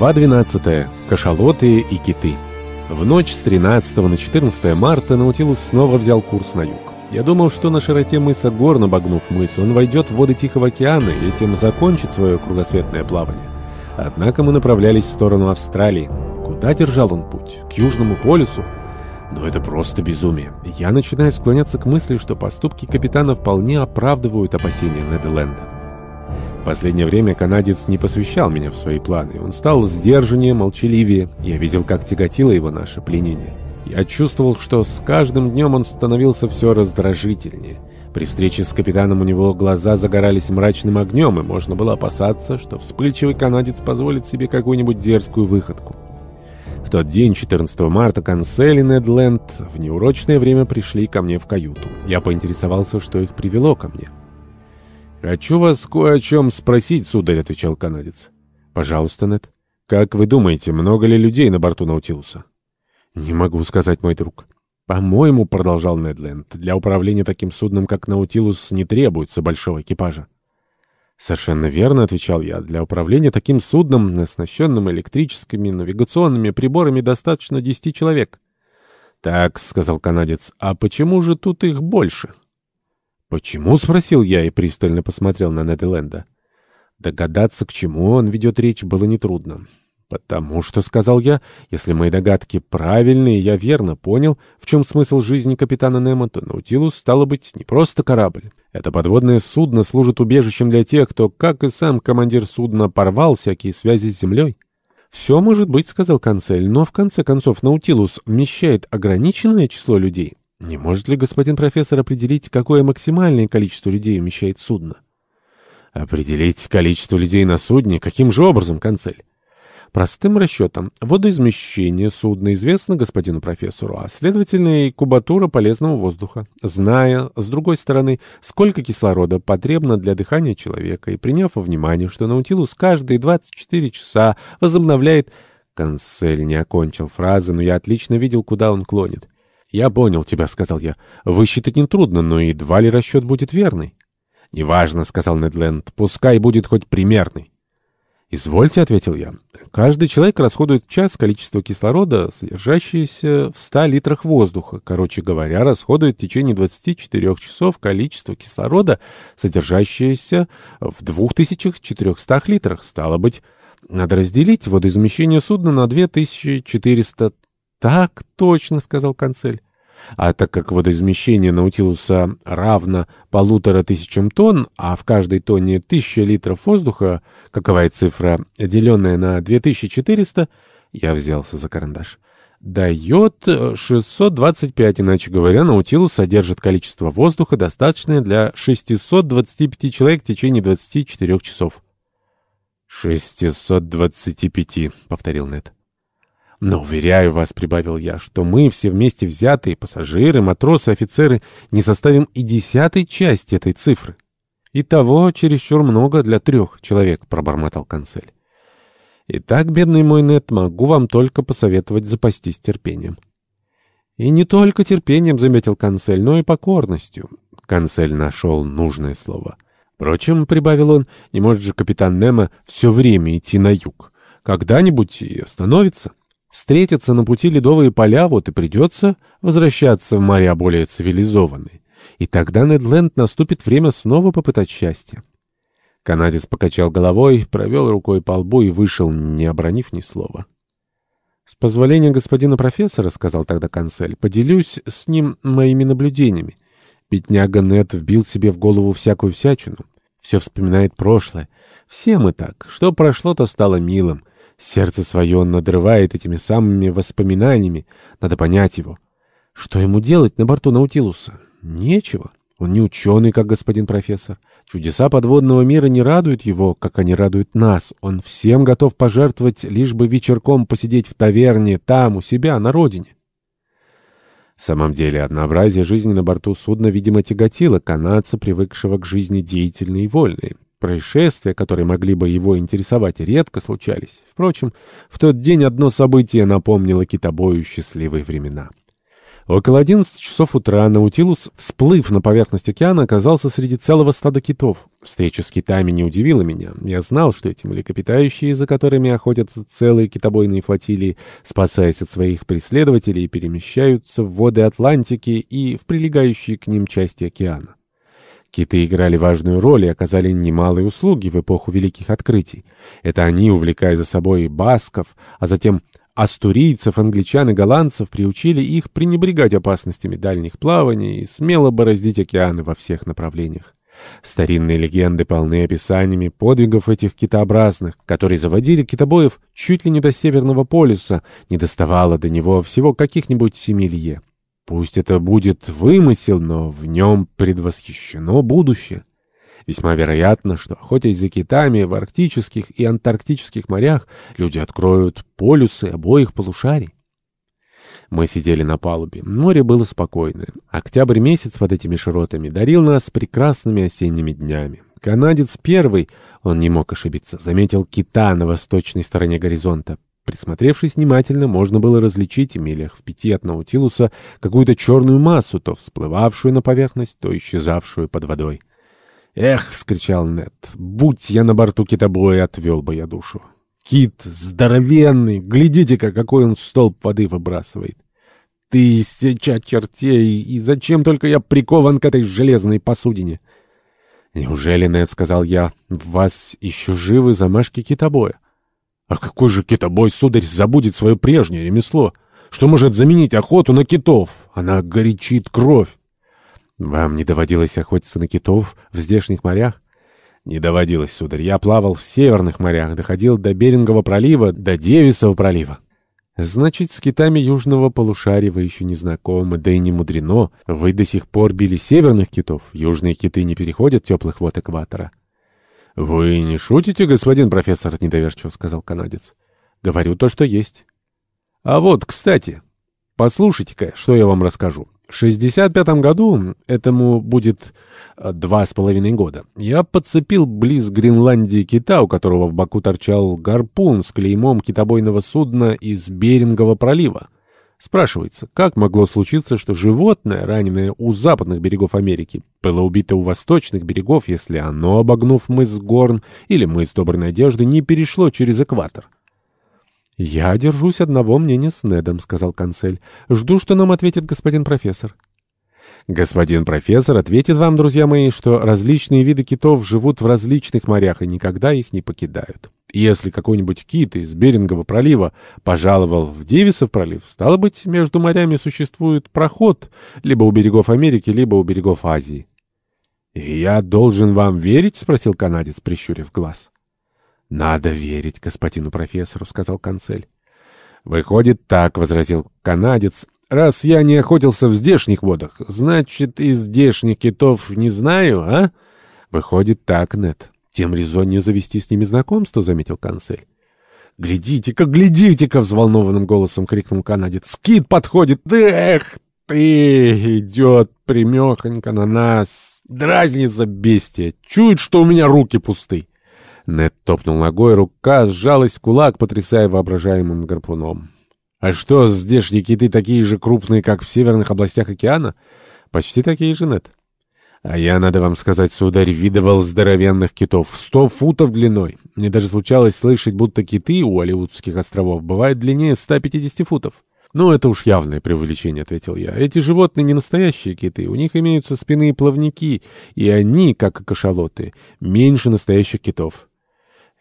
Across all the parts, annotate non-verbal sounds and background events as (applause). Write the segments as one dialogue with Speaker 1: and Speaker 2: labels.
Speaker 1: Глава 12. Кашалоты и киты. В ночь с 13 на 14 марта Наутилус снова взял курс на юг. Я думал, что на широте мыса Горн, обогнув мыс, он войдет в воды Тихого океана и этим закончит свое кругосветное плавание. Однако мы направлялись в сторону Австралии. Куда держал он путь? К Южному полюсу? Но это просто безумие. Я начинаю склоняться к мысли, что поступки капитана вполне оправдывают опасения. В последнее время канадец не посвящал меня в свои планы. Он стал сдержаннее, молчаливее. Я видел, как тяготило его наше пленение. Я чувствовал, что с каждым днем он становился все раздражительнее. При встрече с капитаном у него глаза загорались мрачным огнем, и можно было опасаться, что вспыльчивый канадец позволит себе какую-нибудь дерзкую выходку. В тот день, 14 марта, Консель и Недленд в неурочное время пришли ко мне в каюту. Я поинтересовался, что их привело ко мне. «Хочу вас кое о чем спросить, сударь», — отвечал канадец. «Пожалуйста, Нед. Как вы думаете, много ли людей на борту Наутилуса?» «Не могу сказать, мой друг». «По-моему», — продолжал Недленд, — «для управления таким судном, как Наутилус, не требуется большого экипажа». «Совершенно верно», — отвечал я. «Для управления таким судном, оснащенным электрическими навигационными приборами, достаточно десяти человек». «Так», — сказал канадец, — «а почему же тут их больше?» «Почему?» — спросил я и пристально посмотрел на Неделенда. Догадаться, к чему он ведет речь, было нетрудно. «Потому что», — сказал я, — «если мои догадки правильные, я верно понял, в чем смысл жизни капитана Немо, то Наутилус, стало быть, не просто корабль. Это подводное судно служит убежищем для тех, кто, как и сам командир судна, порвал всякие связи с землей». «Все может быть», — сказал Канцель, — «но в конце концов Наутилус вмещает ограниченное число людей». Не может ли господин профессор определить, какое максимальное количество людей умещает судно? Определить количество людей на судне? Каким же образом, канцель? Простым расчетом. Водоизмещение судна известно господину профессору, а следовательно и кубатура полезного воздуха. Зная, с другой стороны, сколько кислорода потребно для дыхания человека, и приняв во внимание, что Наутилус каждые 24 часа возобновляет... Канцель не окончил фразы, но я отлично видел, куда он клонит. «Я понял тебя», — сказал я. «Высчитать нетрудно, но едва ли расчет будет верный». «Неважно», — сказал Недленд. «Пускай будет хоть примерный». «Извольте», — ответил я. «Каждый человек расходует в час количество кислорода, содержащееся в 100 литрах воздуха. Короче говоря, расходует в течение 24 часов количество кислорода, содержащееся в 2400 литрах. Стало быть, надо разделить водоизмещение судна на 2400 «Так точно», — сказал канцель. А так как водоизмещение Наутилуса равно полутора тысячам тонн, а в каждой тонне тысяча литров воздуха, каковая цифра, деленная на 2400, я взялся за карандаш, дает 625, иначе говоря, Наутилус содержит количество воздуха, достаточное для 625 человек в течение 24 часов. «625», — повторил Нед. Но, уверяю вас, — прибавил я, — что мы все вместе взятые, пассажиры, матросы, офицеры, не составим и десятой части этой цифры. И того чересчур много для трех человек, — пробормотал канцель. Итак, бедный мой Нет, могу вам только посоветовать запастись терпением. И не только терпением, — заметил канцель, — но и покорностью. Канцель нашел нужное слово. Впрочем, — прибавил он, — не может же капитан Немо все время идти на юг. Когда-нибудь и остановится. Встретятся на пути ледовые поля, вот и придется возвращаться в моря более цивилизованные. И тогда Недленд наступит время снова попытать счастье. Канадец покачал головой, провел рукой по лбу и вышел, не обронив ни слова. «С позволения господина профессора, — сказал тогда канцель, — поделюсь с ним моими наблюдениями. Бедняга Нед вбил себе в голову всякую всячину. Все вспоминает прошлое. Все мы так. Что прошло, то стало милым. Сердце свое он надрывает этими самыми воспоминаниями. Надо понять его. Что ему делать на борту Наутилуса? Нечего. Он не ученый, как господин профессор. Чудеса подводного мира не радуют его, как они радуют нас. Он всем готов пожертвовать, лишь бы вечерком посидеть в таверне, там, у себя, на родине. В самом деле, однообразие жизни на борту судна, видимо, тяготило канадца, привыкшего к жизни деятельной и вольной. Происшествия, которые могли бы его интересовать, редко случались. Впрочем, в тот день одно событие напомнило китобою счастливые времена. Около 11 часов утра Наутилус, всплыв на поверхность океана, оказался среди целого стада китов. Встреча с китами не удивила меня. Я знал, что эти млекопитающие, за которыми охотятся целые китобойные флотилии, спасаясь от своих преследователей, перемещаются в воды Атлантики и в прилегающие к ним части океана. Киты играли важную роль и оказали немалые услуги в эпоху великих открытий. Это они, увлекая за собой басков, а затем астурийцев, англичан и голландцев приучили их пренебрегать опасностями дальних плаваний и смело бороздить океаны во всех направлениях. Старинные легенды полны описаниями подвигов этих китообразных, которые заводили китобоев чуть ли не до Северного полюса, не доставало до него всего каких-нибудь семи лье. Пусть это будет вымысел, но в нем предвосхищено будущее. Весьма вероятно, что, охотясь за китами в арктических и антарктических морях, люди откроют полюсы обоих полушарий. Мы сидели на палубе. Море было спокойное. Октябрь месяц под этими широтами дарил нас прекрасными осенними днями. Канадец первый, он не мог ошибиться, заметил кита на восточной стороне горизонта. Присмотревшись внимательно, можно было различить в милях в пяти от Наутилуса какую-то черную массу, то всплывавшую на поверхность, то исчезавшую под водой. «Эх!» — вскричал Нед. «Будь я на борту китобоя, отвел бы я душу. Кит здоровенный! Глядите-ка, какой он столб воды выбрасывает! Тысяча чертей! И зачем только я прикован к этой железной посудине?» «Неужели, Нед, — сказал я, — в вас еще живы замашки китобоя?» «А какой же китобой, сударь, забудет свое прежнее ремесло? Что может заменить охоту на китов? Она горячит кровь!» Вам не доводилось охотиться на китов в здешних морях? Не доводилось, сударь. Я плавал в северных морях, доходил до Берингового пролива, до Девисова пролива. Значит, с китами южного полушария вы еще не знакомы, да и не мудрено. Вы до сих пор били северных китов. Южные киты не переходят теплых вод экватора. — Вы не шутите, господин профессор? — недоверчиво сказал канадец. — Говорю то, что есть. — А вот, кстати, послушайте-ка, что я вам расскажу. В 65 году, этому будет э, два с половиной года, я подцепил близ Гренландии кита, у которого в боку торчал гарпун с клеймом китобойного судна из Берингового пролива. Спрашивается, как могло случиться, что животное, раненое у западных берегов Америки, было убито у восточных берегов, если оно, обогнув мыс Горн или мыс Доброй Надежды, не перешло через экватор? «Я держусь одного мнения с Недом», — сказал канцель. «Жду, что нам ответит господин профессор». Господин профессор ответит вам, друзья мои, что различные виды китов живут в различных морях и никогда их не покидают. Если какой-нибудь кит из Берингового пролива пожаловал в Девисов пролив, стало быть, между морями существует проход либо у берегов Америки, либо у берегов Азии. «И я должен вам верить?» — спросил канадец, прищурив глаз. «Надо верить господину профессору», — сказал канцель. «Выходит так», — возразил канадец. «Раз я не охотился в здешних водах, значит, из здешних китов не знаю, а?» «Выходит так, Нет. Тем резоннее завести с ними знакомство», — заметил канцель. «Глядите-ка, глядите-ка!» — взволнованным голосом крикнул канадец. «Скит подходит! Эх ты! Идет примехонько на нас! Дразнится бестия! Чует, что у меня руки пусты!» Нед топнул ногой, рука сжалась в кулак, потрясая воображаемым гарпуном. «А что, здешние киты такие же крупные, как в северных областях океана?» «Почти такие же, Нед». «А я, надо вам сказать, сударь, видывал здоровенных китов, сто футов длиной. Мне даже случалось слышать, будто киты у Оливудских островов бывают длиннее 150 футов». «Ну, это уж явное преувеличение», — ответил я. «Эти животные не настоящие киты, у них имеются спины и плавники, и они, как и кашалоты, меньше настоящих китов».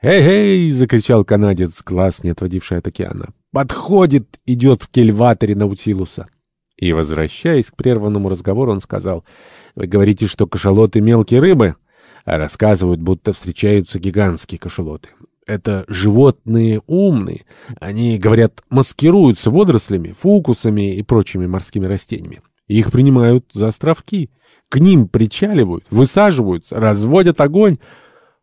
Speaker 1: «Эй-эй!» — закричал канадец, глаз не отводивший от океана. «Подходит! Идет в кельваторе Наутилуса!» И, возвращаясь к прерванному разговору, он сказал, «Вы говорите, что кашалоты — мелкие рыбы?» А рассказывают, будто встречаются гигантские кашалоты. Это животные умные. Они, говорят, маскируются водорослями, фукусами и прочими морскими растениями. Их принимают за островки. К ним причаливают, высаживаются, разводят огонь,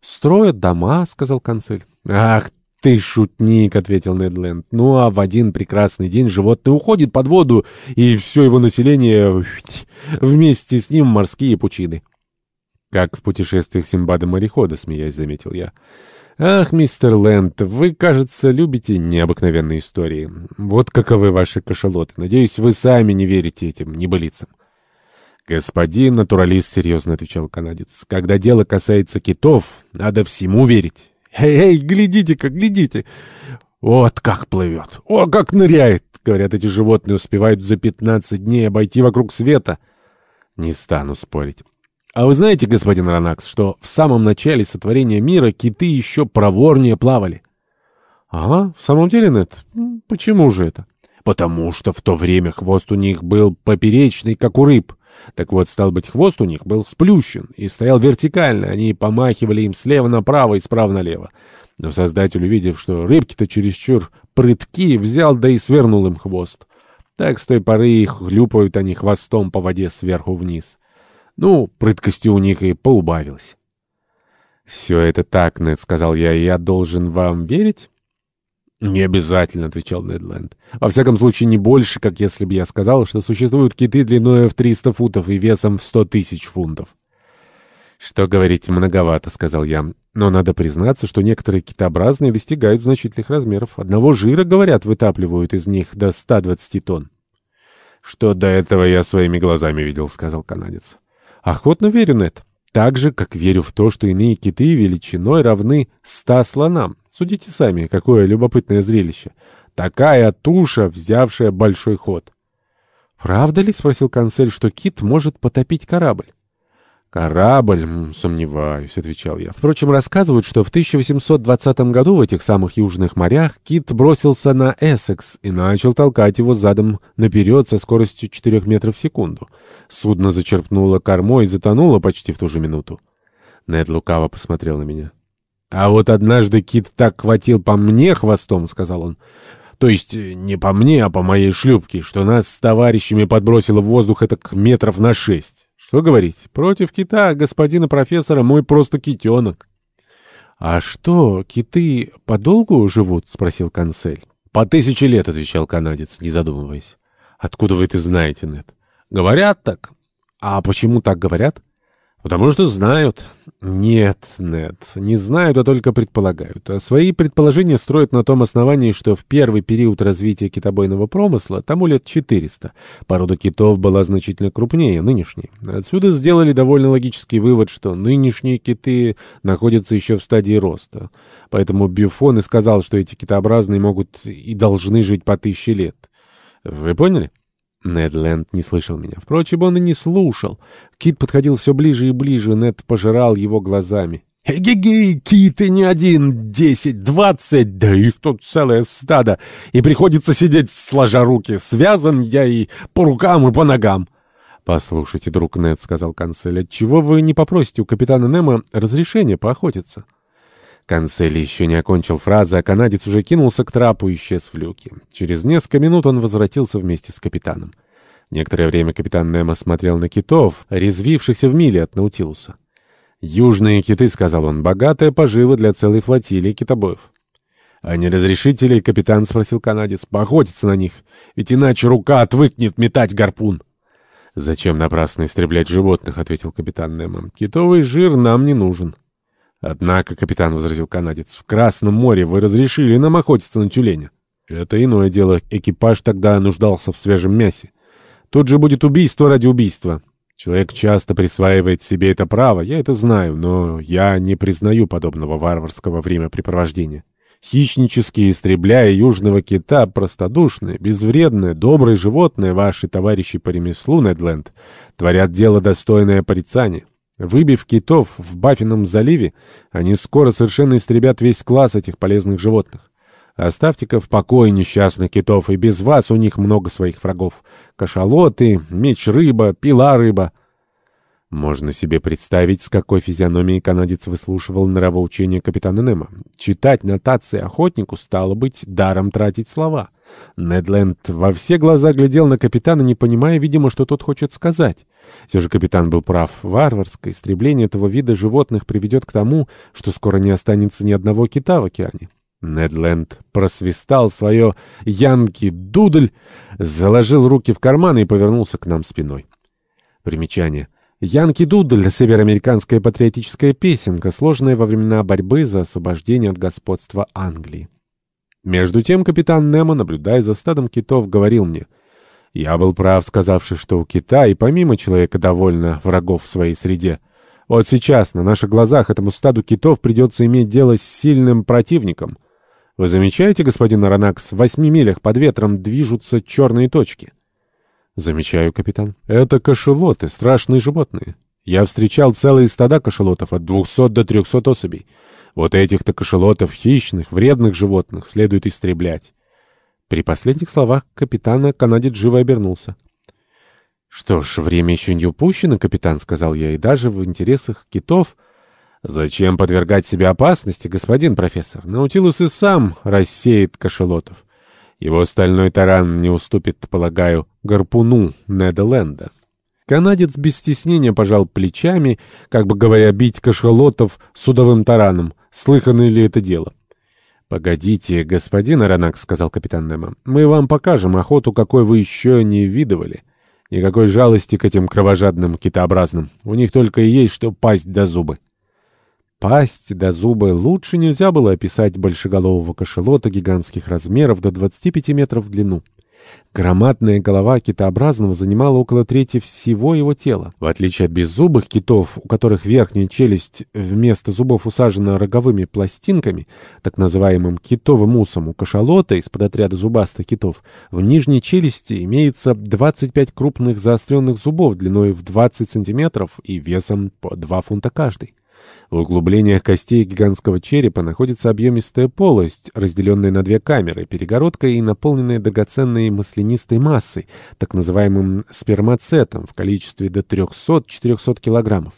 Speaker 1: «Строят дома», — сказал канцель. «Ах ты шутник», — ответил Недленд. «Ну, а в один прекрасный день животное уходит под воду, и все его население (laughs) вместе с ним морские пучины». «Как в путешествиях Симбада-морехода», — смеясь заметил я. «Ах, мистер Лэнд, вы, кажется, любите необыкновенные истории. Вот каковы ваши кашалоты. Надеюсь, вы сами не верите этим небылицам». «Господин натуралист», — серьезно отвечал канадец, — «когда дело касается китов, надо всему верить». «Эй, эй, глядите-ка, глядите! Вот как плывет! О, как ныряет!» Говорят, эти животные успевают за 15 дней обойти вокруг света. Не стану спорить. А вы знаете, господин Ранакс, что в самом начале сотворения мира киты еще проворнее плавали? Ага, в самом деле, Нет. Почему же это? Потому что в то время хвост у них был поперечный, как у рыб. Так вот, стал быть, хвост у них был сплющен и стоял вертикально, они помахивали им слева направо и справа налево. Но создатель, увидев, что рыбки-то чересчур прытки, взял да и свернул им хвост. Так с той поры их хлюпают они хвостом по воде сверху вниз. Ну, прыткости у них и поубавилось. «Все это так, Нед», — сказал я, — «я должен вам верить?» «Не обязательно», — отвечал Недленд. «Во всяком случае, не больше, как если бы я сказал, что существуют киты длиной в 300 футов и весом в 100 тысяч фунтов». «Что говорить, многовато», — сказал я. «Но надо признаться, что некоторые китообразные достигают значительных размеров. Одного жира, говорят, вытапливают из них до 120 тонн». «Что до этого я своими глазами видел», — сказал канадец. «Охотно верю, Нед. Так же, как верю в то, что иные киты величиной равны ста слонам. Судите сами, какое любопытное зрелище. Такая туша, взявшая большой ход». «Правда ли, — спросил канцель, — что кит может потопить корабль?» «Корабль? Сомневаюсь», — отвечал я. Впрочем, рассказывают, что в 1820 году в этих самых южных морях кит бросился на Эссекс и начал толкать его задом наперед со скоростью 4 метров в секунду. Судно зачерпнуло кормой и затонуло почти в ту же минуту. Нед лукаво посмотрел на меня. «А вот однажды кит так хватил по мне хвостом», — сказал он, — то есть не по мне, а по моей шлюпке, что нас с товарищами подбросило в воздух это метров на шесть. Что говорить, против кита господина профессора мой просто китенок. — А что, киты подолгу живут? — спросил канцель. — По тысяче лет, — отвечал канадец, не задумываясь. — Откуда вы это знаете, Нед? — Говорят так. — А почему так говорят? Потому что знают. Нет, нет, не знают, а только предполагают. А свои предположения строят на том основании, что в первый период развития китобойного промысла, тому лет 400, порода китов была значительно крупнее нынешней. Отсюда сделали довольно логический вывод, что нынешние киты находятся еще в стадии роста. Поэтому Бюфон и сказал, что эти китообразные могут и должны жить по тысяче лет. Вы поняли? Недленд не слышал меня. Впрочем, он и не слушал. Кит подходил все ближе и ближе, Нед пожирал его глазами. «Эге-гей, киты не один, десять, двадцать, да их тут целое стадо, и приходится сидеть сложа руки. Связан я и по рукам, и по ногам». «Послушайте, друг Нед», — сказал канцель, — «отчего вы не попросите у капитана Немо разрешения поохотиться?» Канцель еще не окончил фразы, а канадец уже кинулся к трапу и исчез в люке. Через несколько минут он возвратился вместе с капитаном. Некоторое время капитан Немо смотрел на китов, резвившихся в миле от Наутилуса. «Южные киты», — сказал он, — «богатая пожива для целой флотилии китобоев». «А не разрешите ли, капитан?» — спросил канадец. «Поохотиться на них, ведь иначе рука отвыкнет метать гарпун». «Зачем напрасно истреблять животных?» — ответил капитан Немо. «Китовый жир нам не нужен». «Однако, — капитан возразил канадец, — в Красном море вы разрешили нам охотиться на тюленя. Это иное дело, экипаж тогда нуждался в свежем мясе. Тут же будет убийство ради убийства. Человек часто присваивает себе это право, я это знаю, но я не признаю подобного варварского времяпрепровождения. Хищнически истребляя южного кита, простодушные, безвредные, добрые животные, ваши товарищи по ремеслу, Недленд, творят дело достойное порицания. Выбив китов в Баффином заливе, они скоро совершенно истребят весь класс этих полезных животных. Оставьте-ка в покое несчастных китов, и без вас у них много своих врагов. Кашалоты, меч-рыба, пила-рыба. Можно себе представить, с какой физиономией канадец выслушивал нравоучение капитана Немо. Читать нотации охотнику стало быть даром тратить слова. Недленд во все глаза глядел на капитана, не понимая, видимо, что тот хочет сказать. Все же капитан был прав. Варварское истребление этого вида животных приведет к тому, что скоро не останется ни одного кита в океане. Недленд просвистал свое «Янки-дудль», заложил руки в карманы и повернулся к нам спиной. Примечание. Янки Дудль — североамериканская патриотическая песенка, сложная во времена борьбы за освобождение от господства Англии. Между тем капитан Немо, наблюдая за стадом китов, говорил мне, «Я был прав, сказавший, что у кита и помимо человека довольно врагов в своей среде. Вот сейчас на наших глазах этому стаду китов придется иметь дело с сильным противником. Вы замечаете, господин Аронакс, в восьми милях под ветром движутся черные точки?» Замечаю, капитан. Это кошелоты, страшные животные. Я встречал целые стада кошелотов от двухсот до трехсот особей. Вот этих-то кошелотов, хищных, вредных животных, следует истреблять. При последних словах капитана канадец живо обернулся. «Что ж, время еще не упущено, капитан», — сказал я, — «и даже в интересах китов...» «Зачем подвергать себя опасности, господин профессор? Наутилус и сам рассеет кошелотов. Его стальной таран не уступит, полагаю, гарпуну Неделенда. Канадец без стеснения пожал плечами, как бы говоря, бить кашалотов судовым тараном. Слыхано ли это дело? «Погодите, господин Аронак», — сказал капитан Немо, — «мы вам покажем охоту, какой вы еще не видывали. Никакой жалости к этим кровожадным китообразным. У них только и есть, что пасть до зубы». Пасть до зубы лучше нельзя было описать большеголового кошелота гигантских размеров до 25 метров в длину. Громадная голова китообразного занимала около трети всего его тела. В отличие от беззубых китов, у которых верхняя челюсть вместо зубов усажена роговыми пластинками, так называемым китовым усом, у кашалота из-под отряда зубастых китов, в нижней челюсти имеется 25 крупных заостренных зубов длиной в 20 сантиметров и весом по 2 фунта каждый. В углублениях костей гигантского черепа находится объемистая полость, разделенная на две камеры, перегородкой и наполненная драгоценной маслянистой массой, так называемым спермацетом в количестве до 300-400 килограммов.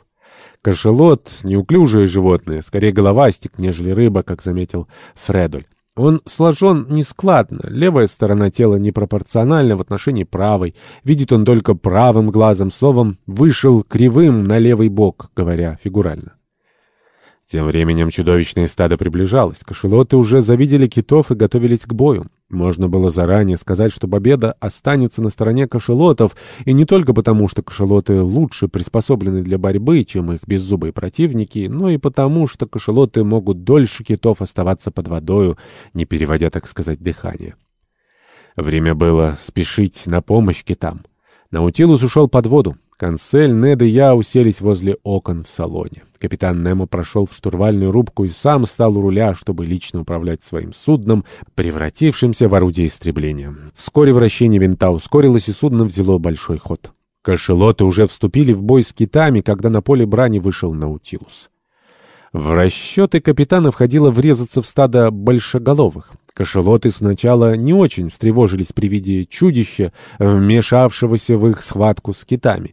Speaker 1: Кашелот — неуклюжее животное, скорее головастик, нежели рыба, как заметил Фредоль. Он сложен нескладно, левая сторона тела непропорциональна в отношении правой, видит он только правым глазом, словом, вышел кривым на левый бок, говоря фигурально. Тем временем чудовищное стадо приближалось. Кошелоты уже завидели китов и готовились к бою. Можно было заранее сказать, что победа останется на стороне кошелотов, и не только потому, что кошелоты лучше приспособлены для борьбы, чем их беззубые противники, но и потому, что кошелоты могут дольше китов оставаться под водою, не переводя, так сказать, дыхание. Время было спешить на помощь китам. Наутилус ушел под воду. Консель, Нед и я уселись возле окон в салоне. Капитан Немо прошел в штурвальную рубку и сам стал у руля, чтобы лично управлять своим судном, превратившимся в орудие истребления. Вскоре вращение винта ускорилось, и судно взяло большой ход. Кашелоты уже вступили в бой с китами, когда на поле брани вышел Наутилус. В расчеты капитана входило врезаться в стадо большеголовых. Кашелоты сначала не очень встревожились при виде чудища, вмешавшегося в их схватку с китами.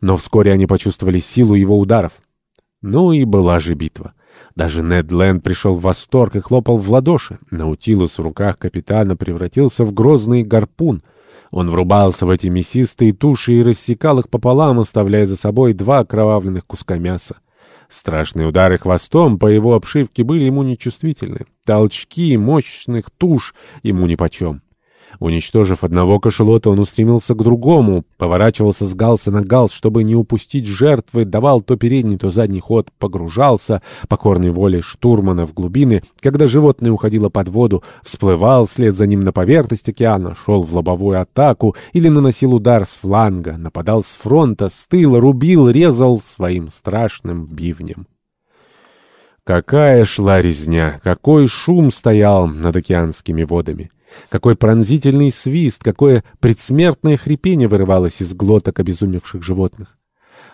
Speaker 1: Но вскоре они почувствовали силу его ударов. Ну и была же битва. Даже Нед Ленд пришел в восторг и хлопал в ладоши. Наутилус в руках капитана превратился в грозный гарпун. Он врубался в эти мясистые туши и рассекал их пополам, оставляя за собой два окровавленных куска мяса. Страшные удары хвостом по его обшивке были ему нечувствительны. Толчки мощных туш ему нипочем. Уничтожив одного кошелота, он устремился к другому, поворачивался с галса на галс, чтобы не упустить жертвы, давал то передний, то задний ход, погружался, покорной воле штурмана в глубины, когда животное уходило под воду, всплывал вслед за ним на поверхность океана, шел в лобовую атаку или наносил удар с фланга, нападал с фронта, с тыла, рубил, резал своим страшным бивнем. Какая шла резня, какой шум стоял над океанскими водами! Какой пронзительный свист, какое предсмертное хрипение вырывалось из глоток обезумевших животных.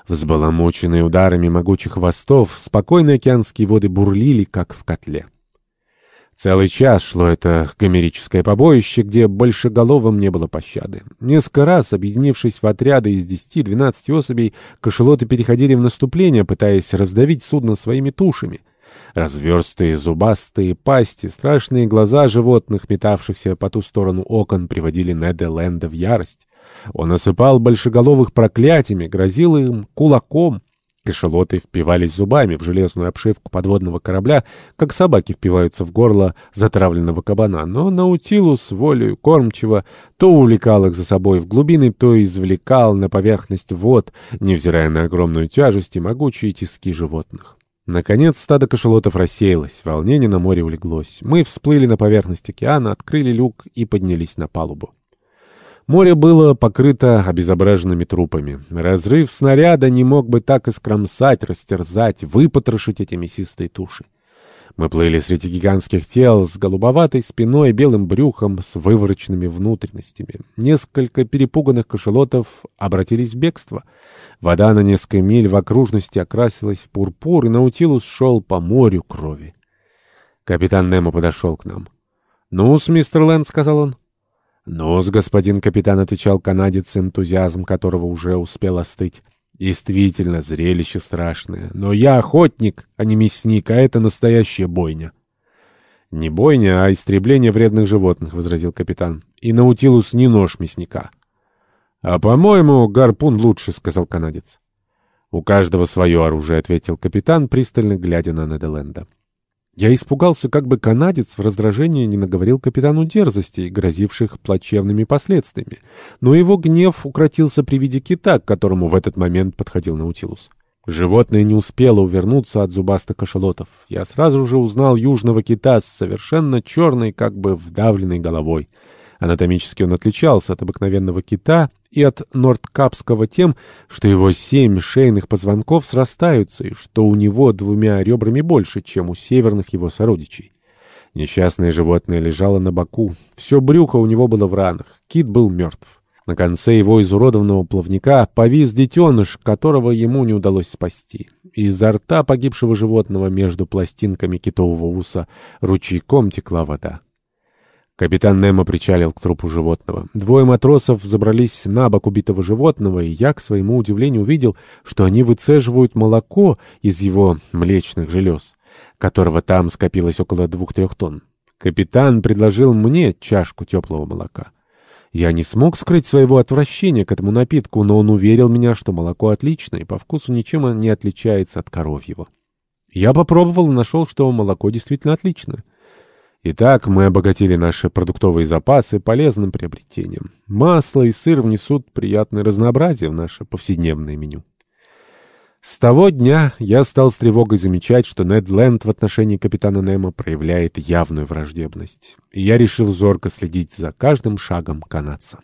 Speaker 1: Взбаламученные ударами могучих хвостов, спокойные океанские воды бурлили, как в котле. Целый час шло это гомерическое побоище, где большеголовым не было пощады. Несколько раз, объединившись в отряды из десяти-двенадцати особей, кошелоты переходили в наступление, пытаясь раздавить судно своими тушами — Разверстые зубастые пасти, страшные глаза животных, метавшихся по ту сторону окон, приводили Неда Ленда в ярость. Он осыпал большеголовых проклятиями, грозил им кулаком. Кашалоты впивались зубами в железную обшивку подводного корабля, как собаки впиваются в горло затравленного кабана, но Наутилус волею кормчего то увлекал их за собой в глубины, то извлекал на поверхность вод, невзирая на огромную тяжесть и могучие тиски животных. Наконец стадо кашалотов рассеялось, волнение на море улеглось. Мы всплыли на поверхность океана, открыли люк и поднялись на палубу. Море было покрыто обезображенными трупами. Разрыв снаряда не мог бы так искромсать, растерзать, выпотрошить эти мясистые туши. Мы плыли среди гигантских тел с голубоватой спиной, белым брюхом, с вывороченными внутренностями. Несколько перепуганных кошелотов обратились в бегство. Вода на несколько миль в окружности окрасилась в пурпур, и Наутилус шел по морю крови. Капитан Немо подошел к нам. «Ну-с, мистер Лэнд», — сказал он, — «Ну-с, господин капитан», — отвечал канадец, энтузиазм которого уже успел остыть. «Действительно, зрелище страшное. Но я охотник, а не мясник, а это настоящая бойня». «Не бойня, а истребление вредных животных», — возразил капитан. «И Наутилус не нож мясника». «А, по-моему, гарпун лучше», — сказал канадец. «У каждого свое оружие», — ответил капитан, пристально глядя на Неделенда. Я испугался, как бы канадец в раздражении не наговорил капитану дерзостей, грозивших плачевными последствиями. Но его гнев укротился при виде кита, к которому в этот момент подходил Наутилус. Животное не успело увернуться от зубастых кашалотов. Я сразу же узнал южного кита с совершенно черной, как бы вдавленной головой. Анатомически он отличался от обыкновенного кита и от нордкапского тем, что его семь шейных позвонков срастаются и что у него двумя ребрами больше, чем у северных его сородичей. Несчастное животное лежало на боку. Все брюхо у него было в ранах. Кит был мертв. На конце его изуродованного плавника повис детеныш, которого ему не удалось спасти. Изо рта погибшего животного между пластинками китового уса ручейком текла вода. Капитан Немо причалил к трупу животного. Двое матросов забрались на бок убитого животного, и я, к своему удивлению, увидел, что они выцеживают молоко из его млечных желез, которого там скопилось около двух-трех тонн. Капитан предложил мне чашку теплого молока. Я не смог скрыть своего отвращения к этому напитку, но он уверил меня, что молоко отличное и по вкусу ничем не отличается от коровьего. Я попробовал и нашел, что молоко действительно отличное. Итак, мы обогатили наши продуктовые запасы полезным приобретением. Масло и сыр внесут приятное разнообразие в наше повседневное меню. С того дня я стал с тревогой замечать, что Нед Ленд в отношении капитана Немо проявляет явную враждебность. И я решил зорко следить за каждым шагом канадца.